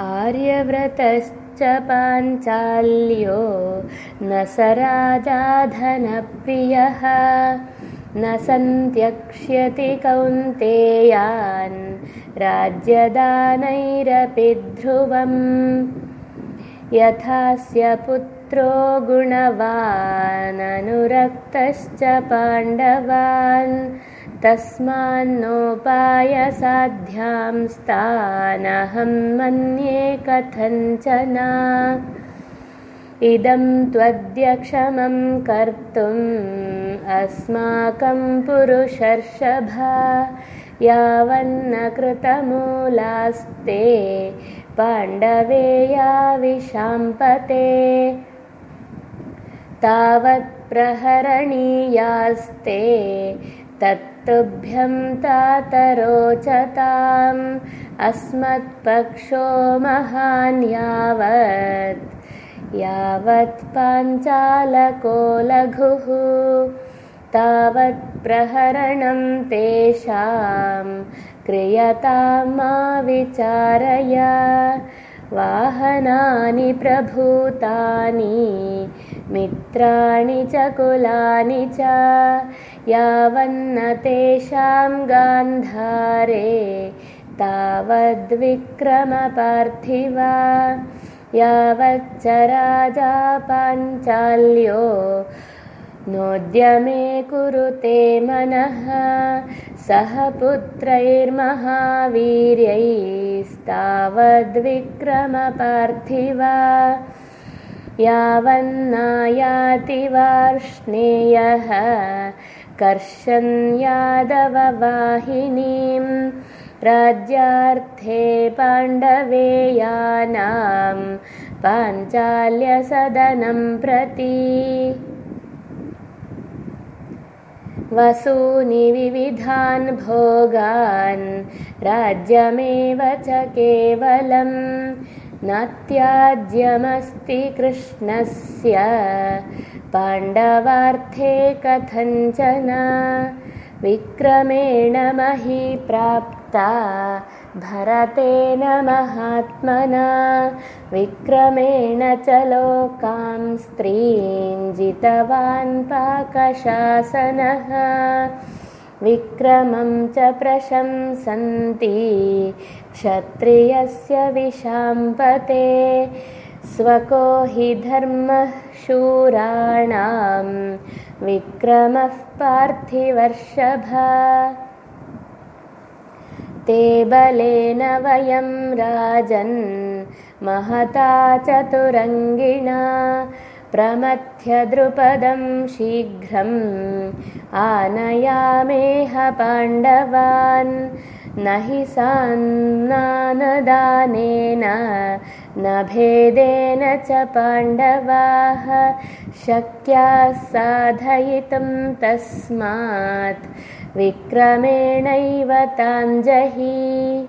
आर्यव्रतश्च पाञ्चाल्यो न स राजाधनप्रियः। न सन्त्यक्ष्यति कौन्तेयान् राज्यदानैरपि ध्रुवम्। यथास्य पुत्रो गुणवाननुरक्तश्च पाण्डवान् तस्मान्नोपायसाध्यां स्थानहं मन्ये कथञ्चन। इदं त्वद्यक्षमं कर्तुम् अस्माकं पुरुषर्षभा। यावन्न कृतमूलास्ते पाण्डवेया विशाम्पते तावत्प्रहरणीयास्ते तत्तुभ्यं तातरोचताम् अस्मत्पक्षो महान् यावत्। यावत् पाञ्चालको लघुः। तावत्प्रहरणं तेषां क्रियतां मा विचारय। वाहनानि प्रभूतानि मित्राणि च कुलानि च यावन्न तेषां गान्धारे तावद्विक्रमपार्थिवा। यावच्च राजा पाञ्चाल्यो नोद्यमे कुरुते मनः। सह पुत्रैर्महावीर्यैस्तावद्विक्रमपार्थिवा। यावन्नायाति वार्ष्णेयः कर्षन् यादववाहिनीं राज्यार्थे पाण्डवेयानां पाञ्चाल्यसदनं प्रति। वसूनि विविधान् भोगान् राज्यमेव च केवलम् न त्याज्यमस्ति कृष्णस्य पाण्डवार्थे कथञ्चन विक्रमेण मही प्राप्ता भरतेन महात्मना विक्रमेण च लोकां स्त्रीं जितवान् पाकशासनः विक्रमं च प्रशंसन्ति। क्षत्रियस्य विशाम्पते स्वको हि धर्मः शूराणां विक्रमः पार्थिवर्षभा। ते बलेन वयं राजन् महता चतुरङ्गिणा प्रमथ्यद्रुपदं शीघ्रम् आनयामेह पाण्डवान्। न हि सान्नानदानेन न भेदेन च पाण्डवाः। शक्याः साधयितुं तस्मात्। विक्रमेणैव ताञ्जहि